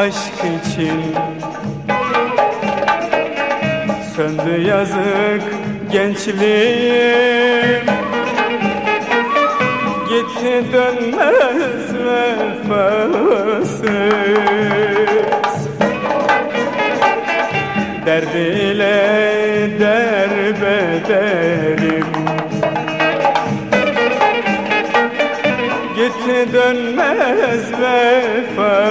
Aşk için. Söndü yazık gençliğim. Gitti dönmez vefasız Derdiyle derbederim dönmez vefasız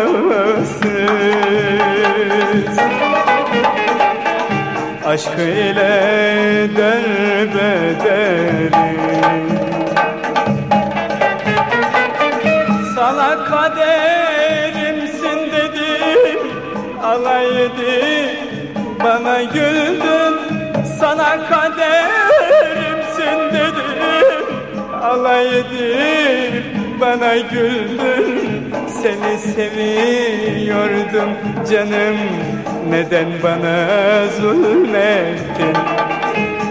Aşk ile derbederim Sana kaderimsin dedim Alay edip bana güldün. Sana kaderimsin dedim Alay edip bana güldün. Seni seviyordum canım. Neden bana zulmettin?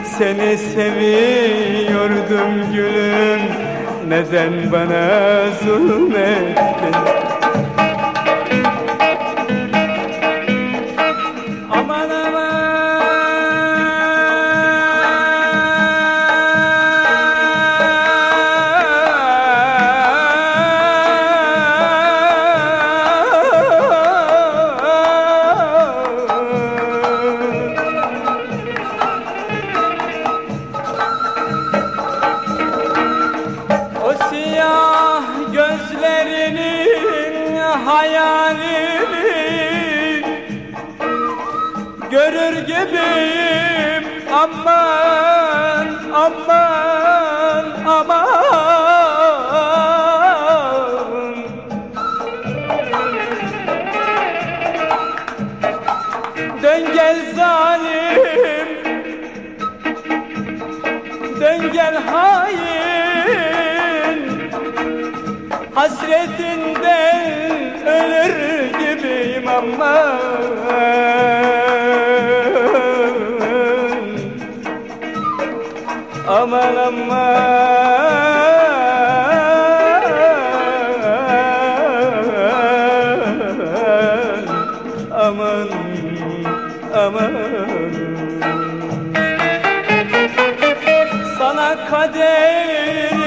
Seni seviyordum gülüm. Neden bana zulmettin hayalini Görür gibiyim. Aman aman aman. Dön gel zalim Dön gel hain. Hasretinden ölür gibiyim ama. Aman aman. Aman aman. Sana kaderimsin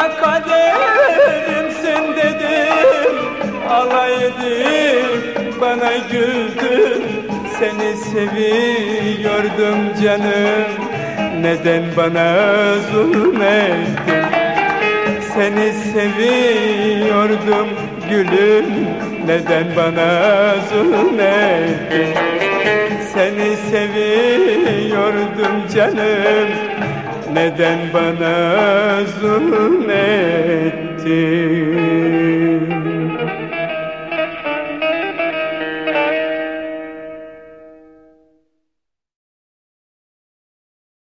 Sana kaderimsin dedim Alay edip bana güldün. Seni seviyordum canım. Neden bana zulmettin? Seni seviyordum gülüm. Neden bana zulmettin? Seni seviyordum canım neden bana zulmettin?